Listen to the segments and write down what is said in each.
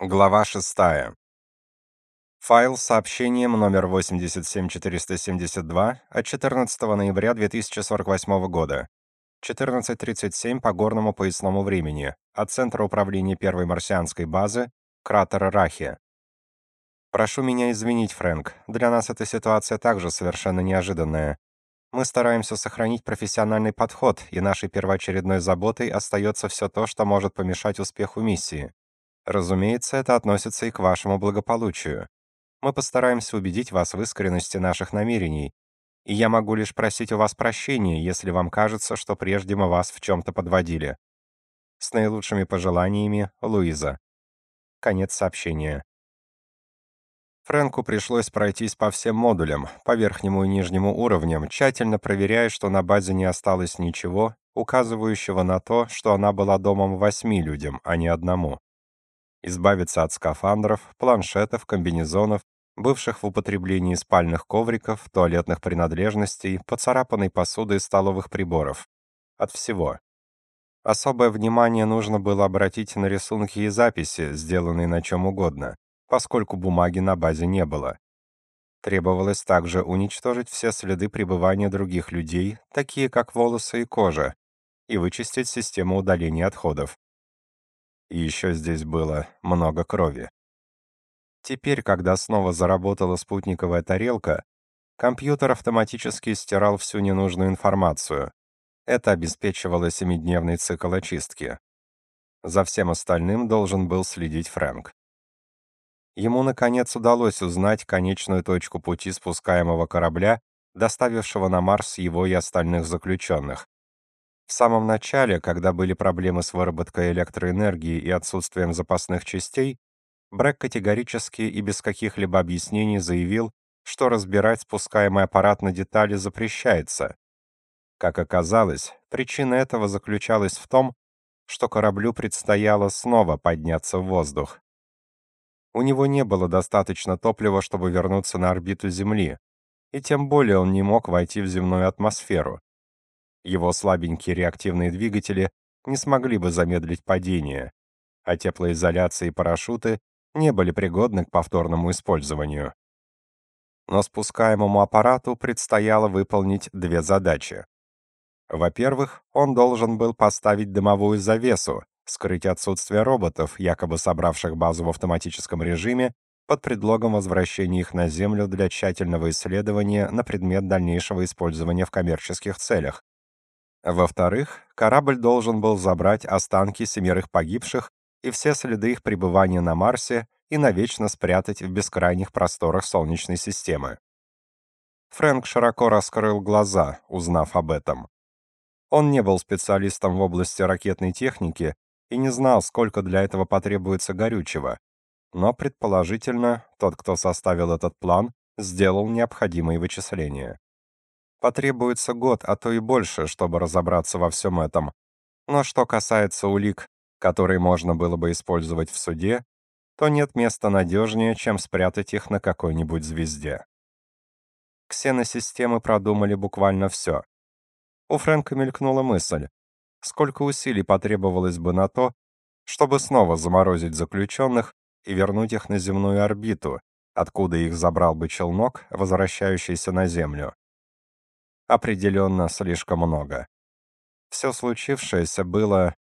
Глава 6. Файл с сообщением номер 87472 от 14 ноября 2048 года. 14.37 по горному поясному времени. От Центра управления первой марсианской базы, кратера Рахи. Прошу меня извинить, Фрэнк. Для нас эта ситуация также совершенно неожиданная. Мы стараемся сохранить профессиональный подход, и нашей первоочередной заботой остается все то, что может помешать успеху миссии. Разумеется, это относится и к вашему благополучию. Мы постараемся убедить вас в искренности наших намерений, и я могу лишь просить у вас прощения, если вам кажется, что прежде мы вас в чем-то подводили. С наилучшими пожеланиями, Луиза. Конец сообщения. Фрэнку пришлось пройтись по всем модулям, по верхнему и нижнему уровням, тщательно проверяя, что на базе не осталось ничего, указывающего на то, что она была домом восьми людям, а не одному избавиться от скафандров, планшетов, комбинезонов, бывших в употреблении спальных ковриков, туалетных принадлежностей, поцарапанной посуды и столовых приборов. От всего. Особое внимание нужно было обратить на рисунки и записи, сделанные на чем угодно, поскольку бумаги на базе не было. Требовалось также уничтожить все следы пребывания других людей, такие как волосы и кожа, и вычистить систему удаления отходов. И еще здесь было много крови. Теперь, когда снова заработала спутниковая тарелка, компьютер автоматически стирал всю ненужную информацию. Это обеспечивало семидневный цикл очистки. За всем остальным должен был следить Фрэнк. Ему, наконец, удалось узнать конечную точку пути спускаемого корабля, доставившего на Марс его и остальных заключенных. В самом начале, когда были проблемы с выработкой электроэнергии и отсутствием запасных частей, Брэк категорически и без каких-либо объяснений заявил, что разбирать спускаемый аппарат на детали запрещается. Как оказалось, причина этого заключалась в том, что кораблю предстояло снова подняться в воздух. У него не было достаточно топлива, чтобы вернуться на орбиту Земли, и тем более он не мог войти в земную атмосферу. Его слабенькие реактивные двигатели не смогли бы замедлить падение, а теплоизоляция и парашюты не были пригодны к повторному использованию. Но спускаемому аппарату предстояло выполнить две задачи. Во-первых, он должен был поставить дымовую завесу, скрыть отсутствие роботов, якобы собравших базу в автоматическом режиме, под предлогом возвращения их на Землю для тщательного исследования на предмет дальнейшего использования в коммерческих целях. Во-вторых, корабль должен был забрать останки семерых погибших и все следы их пребывания на Марсе и навечно спрятать в бескрайних просторах Солнечной системы. Фрэнк широко раскрыл глаза, узнав об этом. Он не был специалистом в области ракетной техники и не знал, сколько для этого потребуется горючего, но, предположительно, тот, кто составил этот план, сделал необходимые вычисления. Потребуется год, а то и больше, чтобы разобраться во всем этом. Но что касается улик, которые можно было бы использовать в суде, то нет места надежнее, чем спрятать их на какой-нибудь звезде. Ксеносистемы продумали буквально все. У Фрэнка мелькнула мысль, сколько усилий потребовалось бы на то, чтобы снова заморозить заключенных и вернуть их на земную орбиту, откуда их забрал бы челнок, возвращающийся на Землю определенно слишком много. Все случившееся было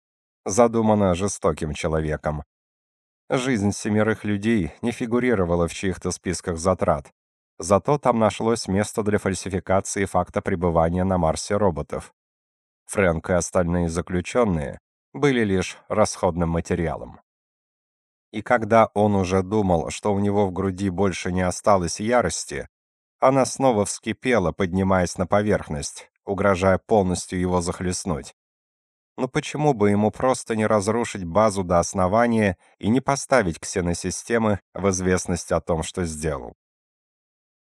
задумано жестоким человеком. Жизнь семерых людей не фигурировала в чьих-то списках затрат. Зато там нашлось место для фальсификации факта пребывания на Марсе роботов. Фрэнк и остальные заключенные были лишь расходным материалом. И когда он уже думал, что у него в груди больше не осталось ярости, она снова вскипела, поднимаясь на поверхность, угрожая полностью его захлестнуть. Но почему бы ему просто не разрушить базу до основания и не поставить ксеносистемы в известность о том, что сделал?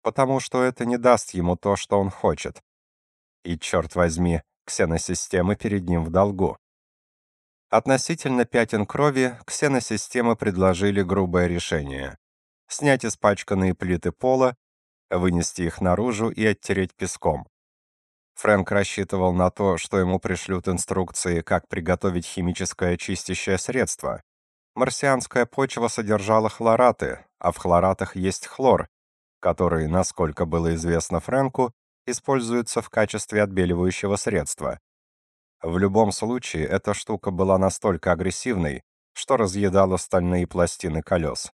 Потому что это не даст ему то, что он хочет. И, черт возьми, ксеносистемы перед ним в долгу. Относительно пятен крови ксеносистемы предложили грубое решение. Снять испачканные плиты пола вынести их наружу и оттереть песком. Фрэнк рассчитывал на то, что ему пришлют инструкции, как приготовить химическое чистящее средство. Марсианская почва содержала хлораты, а в хлоратах есть хлор, который, насколько было известно Фрэнку, используется в качестве отбеливающего средства. В любом случае, эта штука была настолько агрессивной, что разъедала стальные пластины колес.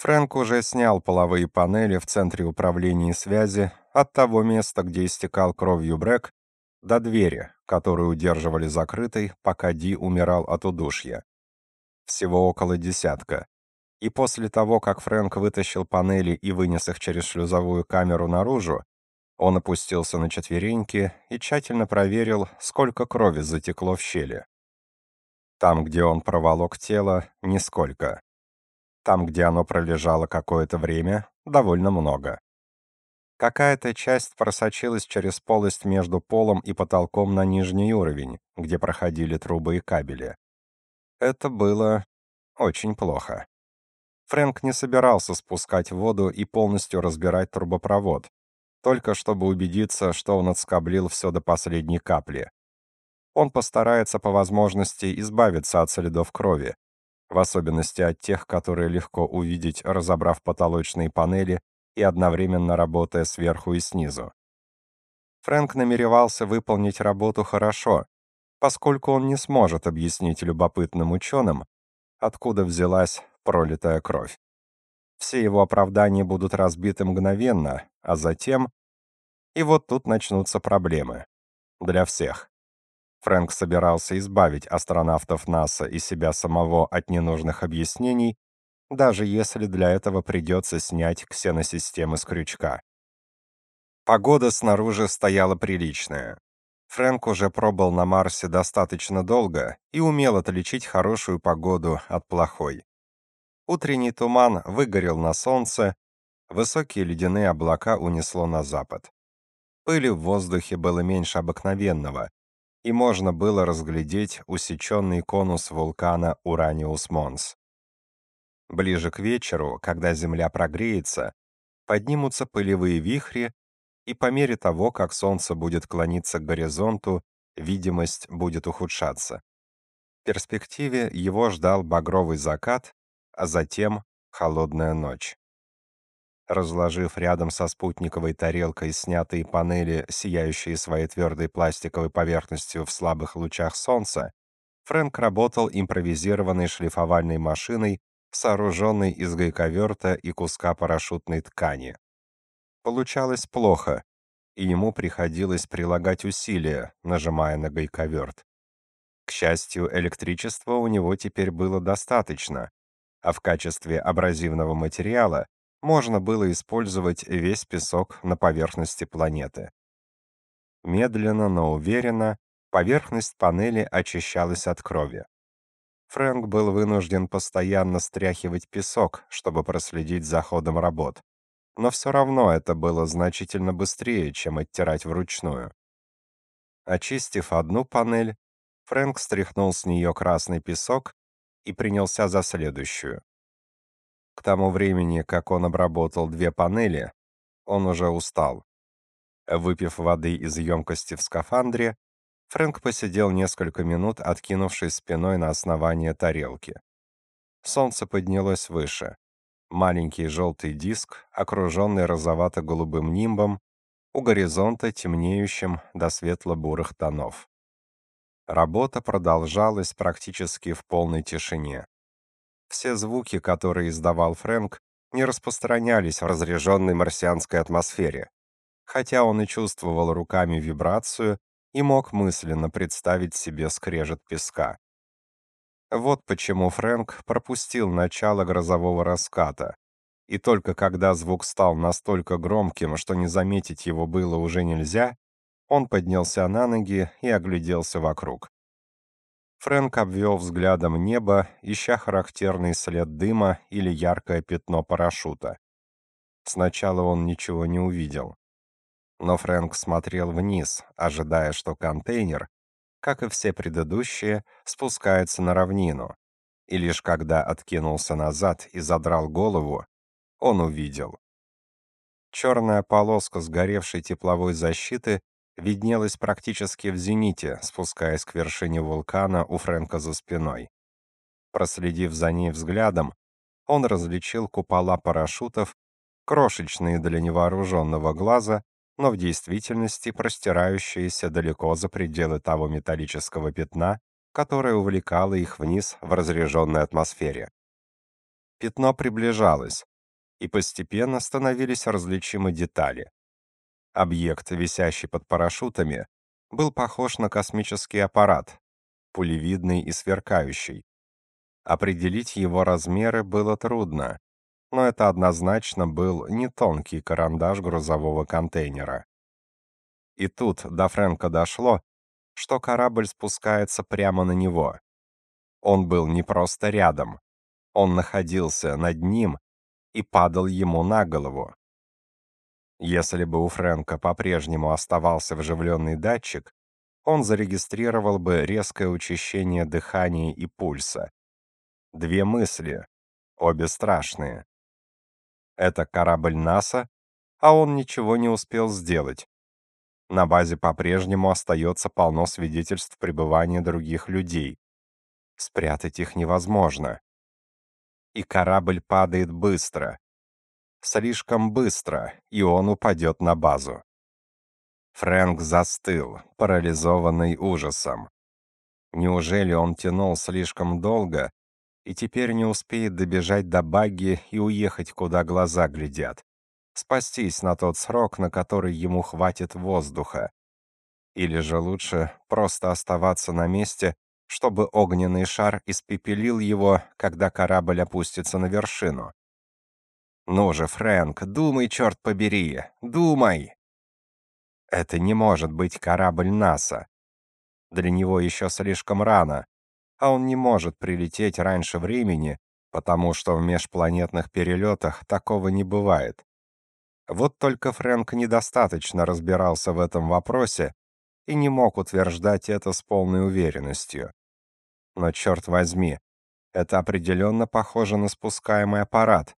Фрэнк уже снял половые панели в центре управления связи от того места, где истекал кровью Брэк, до двери, которую удерживали закрытой, пока Ди умирал от удушья. Всего около десятка. И после того, как Фрэнк вытащил панели и вынес их через шлюзовую камеру наружу, он опустился на четвереньки и тщательно проверил, сколько крови затекло в щели. Там, где он проволок тело, нисколько. Там, где оно пролежало какое-то время, довольно много. Какая-то часть просочилась через полость между полом и потолком на нижний уровень, где проходили трубы и кабели. Это было очень плохо. Фрэнк не собирался спускать воду и полностью разбирать трубопровод, только чтобы убедиться, что он отскоблил все до последней капли. Он постарается по возможности избавиться от следов крови, в особенности от тех, которые легко увидеть, разобрав потолочные панели и одновременно работая сверху и снизу. Фрэнк намеревался выполнить работу хорошо, поскольку он не сможет объяснить любопытным ученым, откуда взялась пролитая кровь. Все его оправдания будут разбиты мгновенно, а затем... И вот тут начнутся проблемы. Для всех. Фрэнк собирался избавить астронавтов НАСА и себя самого от ненужных объяснений, даже если для этого придется снять ксеносистемы с крючка. Погода снаружи стояла приличная. Фрэнк уже пробыл на Марсе достаточно долго и умел отличить хорошую погоду от плохой. Утренний туман выгорел на солнце, высокие ледяные облака унесло на запад. Пыли в воздухе было меньше обыкновенного, и можно было разглядеть усеченный конус вулкана Ураниус Монс. Ближе к вечеру, когда земля прогреется, поднимутся пылевые вихри, и по мере того, как солнце будет клониться к горизонту, видимость будет ухудшаться. В перспективе его ждал багровый закат, а затем холодная ночь. Разложив рядом со спутниковой тарелкой снятые панели, сияющие своей твердой пластиковой поверхностью в слабых лучах солнца, Фрэнк работал импровизированной шлифовальной машиной, сооруженной из гайковерта и куска парашютной ткани. Получалось плохо, и ему приходилось прилагать усилия, нажимая на гайковерт. К счастью, электричества у него теперь было достаточно, а в качестве абразивного материала можно было использовать весь песок на поверхности планеты. Медленно, но уверенно поверхность панели очищалась от крови. Фрэнк был вынужден постоянно стряхивать песок, чтобы проследить за ходом работ. Но все равно это было значительно быстрее, чем оттирать вручную. Очистив одну панель, Фрэнк стряхнул с нее красный песок и принялся за следующую. К тому времени, как он обработал две панели, он уже устал. Выпив воды из емкости в скафандре, Фрэнк посидел несколько минут, откинувшись спиной на основание тарелки. Солнце поднялось выше. Маленький желтый диск, окруженный розовато-голубым нимбом, у горизонта темнеющим до светло-бурых тонов. Работа продолжалась практически в полной тишине. Все звуки, которые издавал Фрэнк, не распространялись в разряженной марсианской атмосфере, хотя он и чувствовал руками вибрацию и мог мысленно представить себе скрежет песка. Вот почему Фрэнк пропустил начало грозового раската, и только когда звук стал настолько громким, что не заметить его было уже нельзя, он поднялся на ноги и огляделся вокруг. Фрэнк обвел взглядом небо, ища характерный след дыма или яркое пятно парашюта. Сначала он ничего не увидел. Но Фрэнк смотрел вниз, ожидая, что контейнер, как и все предыдущие, спускается на равнину. И лишь когда откинулся назад и задрал голову, он увидел. Черная полоска сгоревшей тепловой защиты виднелась практически в зените, спускаясь к вершине вулкана у Фрэнка за спиной. Проследив за ней взглядом, он различил купола парашютов, крошечные для невооруженного глаза, но в действительности простирающиеся далеко за пределы того металлического пятна, которое увлекало их вниз в разреженной атмосфере. Пятно приближалось, и постепенно становились различимы детали. Объект, висящий под парашютами, был похож на космический аппарат, пулевидный и сверкающий. Определить его размеры было трудно, но это однозначно был не тонкий карандаш грузового контейнера. И тут до Фрэнка дошло, что корабль спускается прямо на него. Он был не просто рядом, он находился над ним и падал ему на голову. Если бы у Фрэнка по-прежнему оставался вживленный датчик, он зарегистрировал бы резкое учащение дыхания и пульса. Две мысли, обе страшные. Это корабль НАСА, а он ничего не успел сделать. На базе по-прежнему остается полно свидетельств пребывания других людей. Спрятать их невозможно. И корабль падает быстро. Слишком быстро, и он упадет на базу. Фрэнк застыл, парализованный ужасом. Неужели он тянул слишком долго и теперь не успеет добежать до багги и уехать, куда глаза глядят? Спастись на тот срок, на который ему хватит воздуха. Или же лучше просто оставаться на месте, чтобы огненный шар испепелил его, когда корабль опустится на вершину. «Ну же, Фрэнк, думай, черт побери, думай!» Это не может быть корабль НАСА. Для него еще слишком рано, а он не может прилететь раньше времени, потому что в межпланетных перелетах такого не бывает. Вот только Фрэнк недостаточно разбирался в этом вопросе и не мог утверждать это с полной уверенностью. Но черт возьми, это определенно похоже на спускаемый аппарат,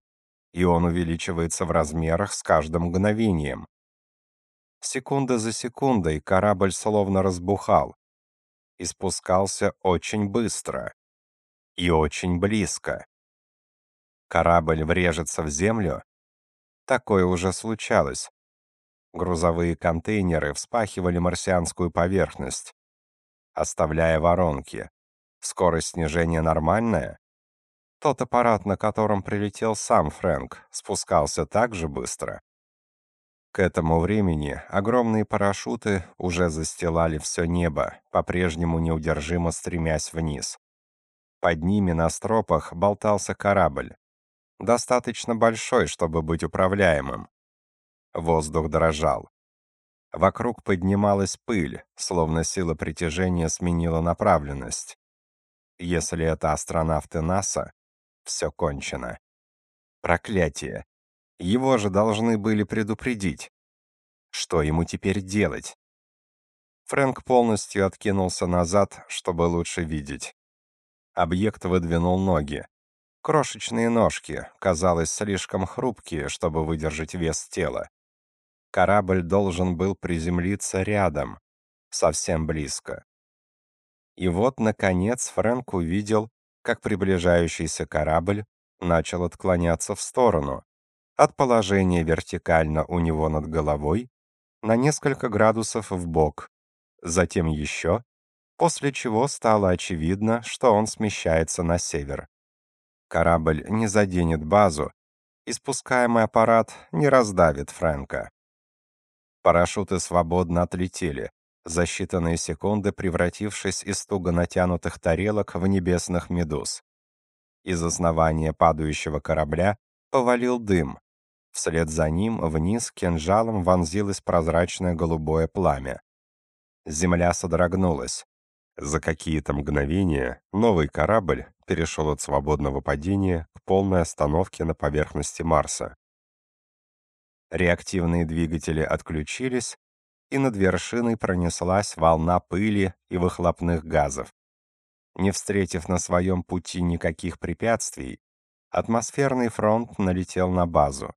и он увеличивается в размерах с каждым мгновением. Секунда за секундой корабль словно разбухал и спускался очень быстро и очень близко. Корабль врежется в землю? Такое уже случалось. Грузовые контейнеры вспахивали марсианскую поверхность, оставляя воронки. Скорость снижения нормальная? Тот аппарат, на котором прилетел сам Фрэнк, спускался так же быстро. К этому времени огромные парашюты уже застилали все небо, по-прежнему неудержимо стремясь вниз. Под ними на стропах болтался корабль, достаточно большой, чтобы быть управляемым. Воздух дрожал. Вокруг поднималась пыль, словно сила притяжения сменила направленность. Если это астронавты НАСА, все кончено. Проклятие. Его же должны были предупредить. Что ему теперь делать? Фрэнк полностью откинулся назад, чтобы лучше видеть. Объект выдвинул ноги. Крошечные ножки, казалось, слишком хрупкие, чтобы выдержать вес тела. Корабль должен был приземлиться рядом, совсем близко. И вот, наконец, Фрэнк увидел, как приближающийся корабль начал отклоняться в сторону, от положения вертикально у него над головой на несколько градусов в бок, затем еще, после чего стало очевидно, что он смещается на север. Корабль не заденет базу, и спускаемый аппарат не раздавит Фрэнка. Парашюты свободно отлетели, за считанные секунды превратившись из туго натянутых тарелок в небесных медуз. Из основания падающего корабля повалил дым. Вслед за ним вниз кинжалом вонзилось прозрачное голубое пламя. Земля содрогнулась. За какие-то мгновения новый корабль перешел от свободного падения к полной остановке на поверхности Марса. Реактивные двигатели отключились, и над вершиной пронеслась волна пыли и выхлопных газов. Не встретив на своем пути никаких препятствий, Атмосферный фронт налетел на базу.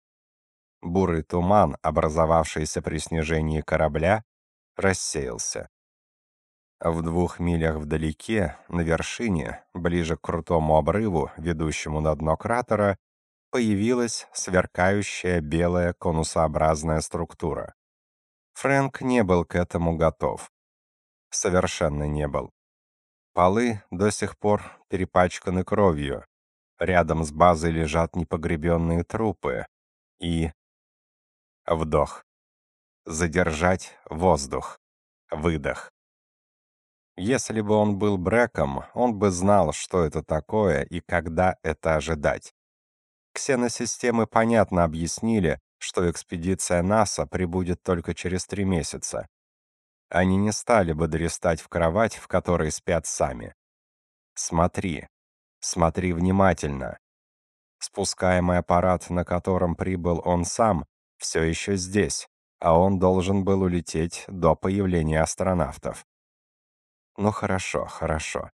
Бурый туман, образовавшийся при снижении корабля, рассеялся. В двух милях вдалеке, на вершине, ближе к крутому обрыву, ведущему на дно кратера, появилась сверкающая белая конусообразная структура. Фрэнк не был к этому готов. Совершенно не был. Полы до сих пор перепачканы кровью. Рядом с базой лежат непогребенные трупы. И... Вдох. Задержать воздух. Выдох. Если бы он был Брэком, он бы знал, что это такое и когда это ожидать. Ксеносистемы понятно объяснили, что экспедиция НАСА прибудет только через три месяца. Они не стали бы дрестать в кровать, в которой спят сами. Смотри. Смотри внимательно. Спускаемый аппарат, на котором прибыл он сам, все еще здесь, а он должен был улететь до появления астронавтов. Ну хорошо, хорошо.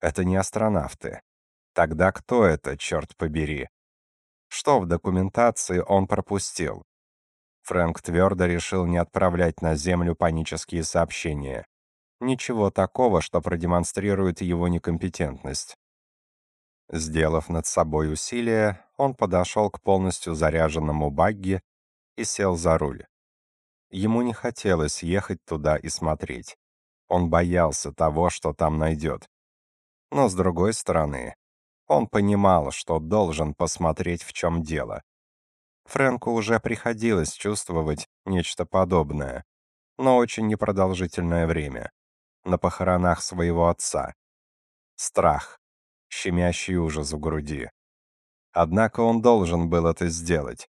Это не астронавты. Тогда кто это, черт побери? Что в документации он пропустил? Фрэнк твердо решил не отправлять на Землю панические сообщения. Ничего такого, что продемонстрирует его некомпетентность. Сделав над собой усилие, он подошел к полностью заряженному багги и сел за руль. Ему не хотелось ехать туда и смотреть. Он боялся того, что там найдет. Но с другой стороны, он понимал, что должен посмотреть, в чем дело. Фрэнку уже приходилось чувствовать нечто подобное, но очень непродолжительное время. На похоронах своего отца. Страх, щемящий ужас в груди. Однако он должен был это сделать.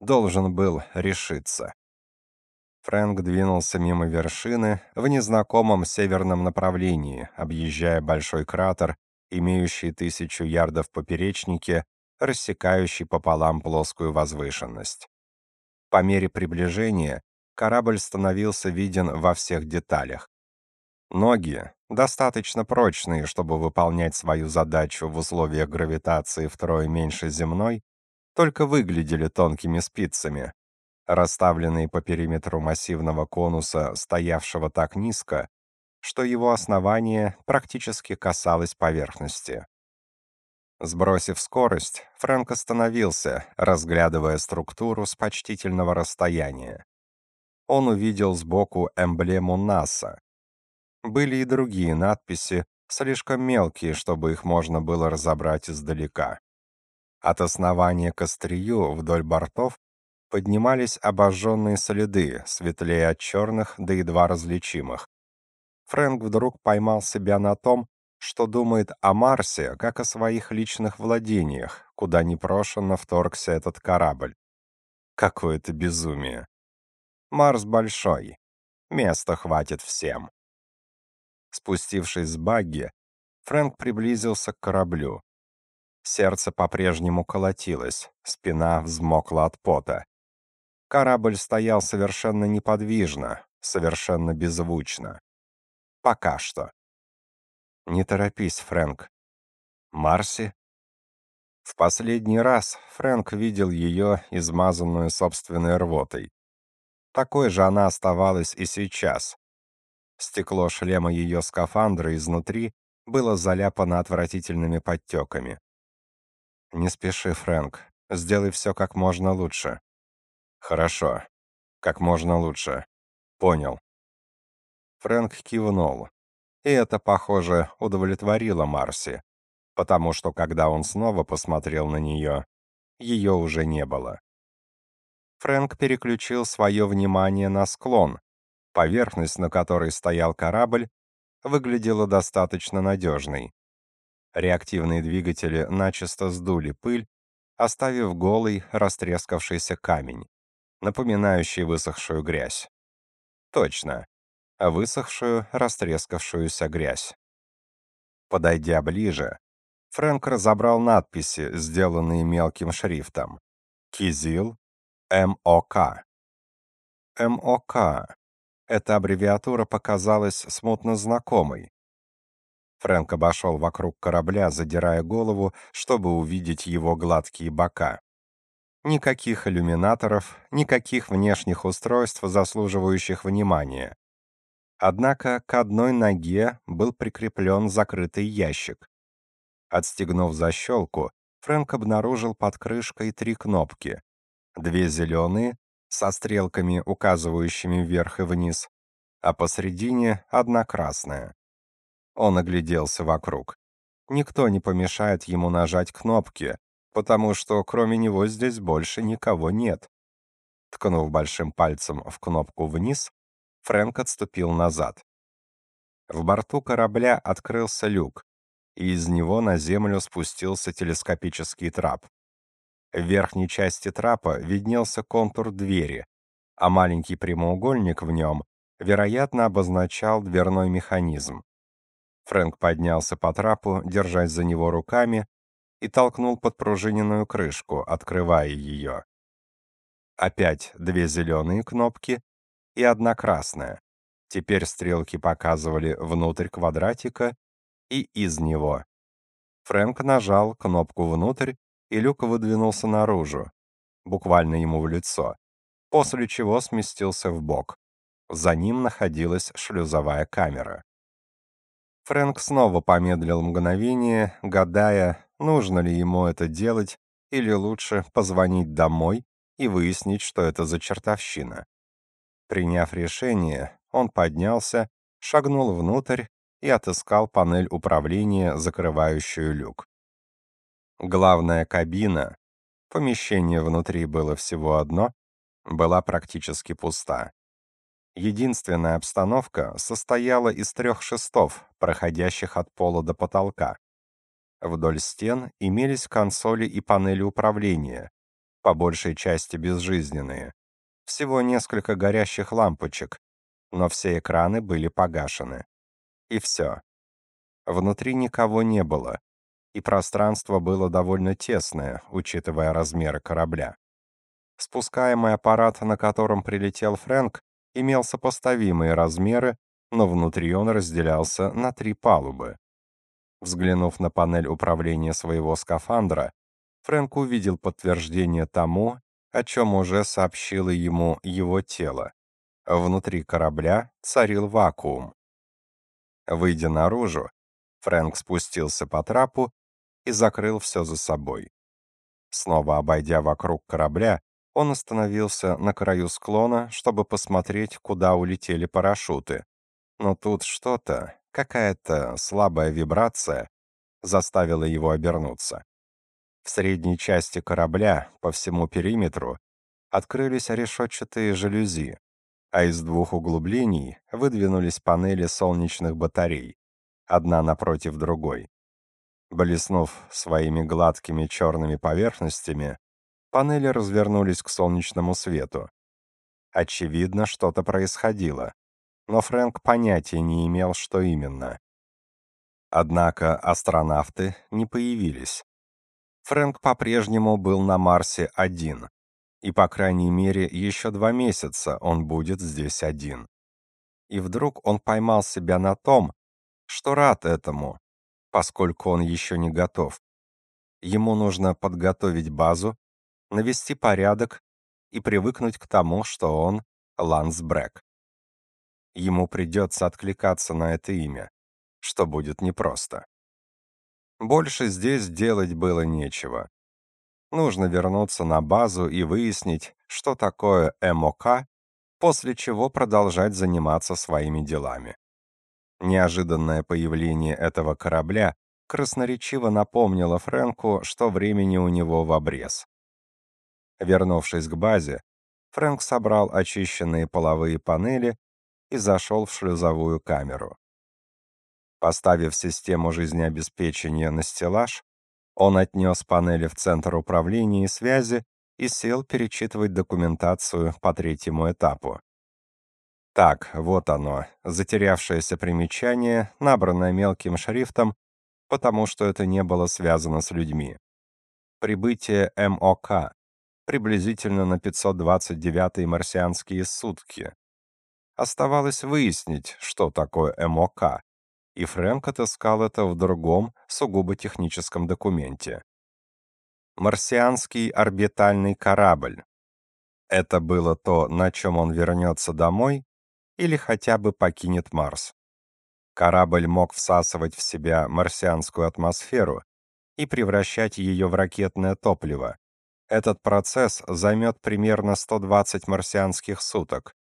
Должен был решиться. Фрэнк двинулся мимо вершины в незнакомом северном направлении, объезжая большой кратер, имеющий тысячу ярдов поперечнике, рассекающий пополам плоскую возвышенность. По мере приближения корабль становился виден во всех деталях. Ноги, достаточно прочные, чтобы выполнять свою задачу в условиях гравитации втрое меньше земной, только выглядели тонкими спицами, расставленные по периметру массивного конуса, стоявшего так низко, что его основание практически касалось поверхности. Сбросив скорость, Фрэнк остановился, разглядывая структуру с почтительного расстояния. Он увидел сбоку эмблему НАСА. Были и другие надписи, слишком мелкие, чтобы их можно было разобрать издалека. От основания к острию вдоль бортов поднимались обожженные следы, светлее от черных до едва различимых. Фрэнк вдруг поймал себя на том, что думает о Марсе, как о своих личных владениях, куда непрошенно вторгся этот корабль. Какое это безумие. Марс большой. Места хватит всем. Спустившись с багги, Фрэнк приблизился к кораблю. Сердце по-прежнему колотилось, спина взмокла от пота. Корабль стоял совершенно неподвижно, совершенно беззвучно. Пока что. Не торопись, Фрэнк. Марси? В последний раз Фрэнк видел ее, измазанную собственной рвотой. Такой же она оставалась и сейчас. Стекло шлема ее скафандра изнутри было заляпано отвратительными подтеками. «Не спеши, Фрэнк. Сделай все как можно лучше. Хорошо. Как можно лучше. Понял. Фрэнк кивнул. И это, похоже, удовлетворило Марси, потому что когда он снова посмотрел на нее, ее уже не было. Фрэнк переключил свое внимание на склон. Поверхность, на которой стоял корабль, выглядела достаточно надежной. Реактивные двигатели начисто сдули пыль, оставив голый, растрескавшийся камень напоминающий высохшую грязь. Точно, высохшую, растрескавшуюся грязь. Подойдя ближе, Фрэнк разобрал надписи, сделанные мелким шрифтом. Кизил, МОК. МОК. Эта аббревиатура показалась смутно знакомой. Фрэнк обошел вокруг корабля, задирая голову, чтобы увидеть его гладкие бока. Никаких иллюминаторов, никаких внешних устройств, заслуживающих внимания. Однако к одной ноге был прикреплен закрытый ящик. Отстегнув защелку, Фрэнк обнаружил под крышкой три кнопки. Две зеленые, со стрелками, указывающими вверх и вниз, а посредине одна красная. Он огляделся вокруг. Никто не помешает ему нажать кнопки, потому что кроме него здесь больше никого нет. Ткнув большим пальцем в кнопку вниз, Фрэнк отступил назад. В борту корабля открылся люк, и из него на землю спустился телескопический трап. В верхней части трапа виднелся контур двери, а маленький прямоугольник в нем, вероятно, обозначал дверной механизм. Фрэнк поднялся по трапу, держась за него руками, и толкнул подпружиненную крышку, открывая ее. Опять две зеленые кнопки, и одна красная. Теперь стрелки показывали внутрь квадратика и из него. Фрэнк нажал кнопку внутрь, и люк выдвинулся наружу, буквально ему в лицо, после чего сместился в бок. За ним находилась шлюзовая камера. Фрэнк снова помедлил мгновение, гадая, нужно ли ему это делать или лучше позвонить домой и выяснить, что это за чертовщина. Приняв решение, он поднялся, шагнул внутрь и отыскал панель управления, закрывающую люк. Главная кабина, помещение внутри было всего одно, была практически пуста. Единственная обстановка состояла из трех шестов, проходящих от пола до потолка. Вдоль стен имелись консоли и панели управления, по большей части безжизненные, всего несколько горящих лампочек, но все экраны были погашены. И все. Внутри никого не было, и пространство было довольно тесное, учитывая размеры корабля. Спускаемый аппарат, на котором прилетел Фрэнк, имел сопоставимые размеры, но внутри он разделялся на три палубы. Взглянув на панель управления своего скафандра, Фрэнк увидел подтверждение тому, о чем уже сообщило ему его тело. Внутри корабля царил вакуум. Выйдя наружу, Фрэнк спустился по трапу и закрыл все за собой. Снова обойдя вокруг корабля, он остановился на краю склона, чтобы посмотреть, куда улетели парашюты. Но тут что-то, какая-то слабая вибрация, заставила его обернуться. В средней части корабля, по всему периметру, открылись решетчатые жалюзи, а из двух углублений выдвинулись панели солнечных батарей, одна напротив другой. Блеснув своими гладкими черными поверхностями, панели развернулись к солнечному свету. Очевидно, что-то происходило, но Фрэнк понятия не имел, что именно. Однако астронавты не появились. Фрэнк по-прежнему был на Марсе один, и, по крайней мере, еще два месяца он будет здесь один. И вдруг он поймал себя на том, что рад этому, поскольку он еще не готов. Ему нужно подготовить базу, навести порядок и привыкнуть к тому, что он Ланс Брэк. Ему придется откликаться на это имя, что будет непросто. Больше здесь делать было нечего. Нужно вернуться на базу и выяснить, что такое МОК, после чего продолжать заниматься своими делами. Неожиданное появление этого корабля красноречиво напомнило Фрэнку, что времени у него в обрез. Вернувшись к базе, Фрэнк собрал очищенные половые панели и зашел в шлюзовую камеру. Поставив систему жизнеобеспечения на стеллаж, он отнес панели в центр управления и связи и сел перечитывать документацию по третьему этапу. Так, вот оно, затерявшееся примечание, набранное мелким шрифтом, потому что это не было связано с людьми. Прибытие МОК приблизительно на 529-й марсианские сутки. Оставалось выяснить, что такое МОК, и Фрэнк отыскал это в другом, сугубо техническом документе. Марсианский орбитальный корабль. Это было то, на чем он вернется домой, или хотя бы покинет Марс. Корабль мог всасывать в себя марсианскую атмосферу и превращать ее в ракетное топливо. Этот процесс займет примерно 120 марсианских суток.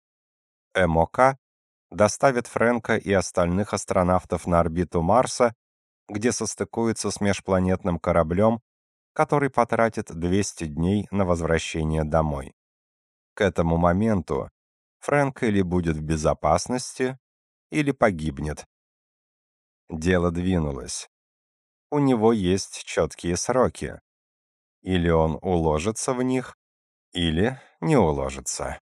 МОК доставит Фрэнка и остальных астронавтов на орбиту Марса, где состыкуется с межпланетным кораблем, который потратит 200 дней на возвращение домой. К этому моменту Фрэнк или будет в безопасности, или погибнет. Дело двинулось. У него есть четкие сроки. Или он уложится в них, или не уложится.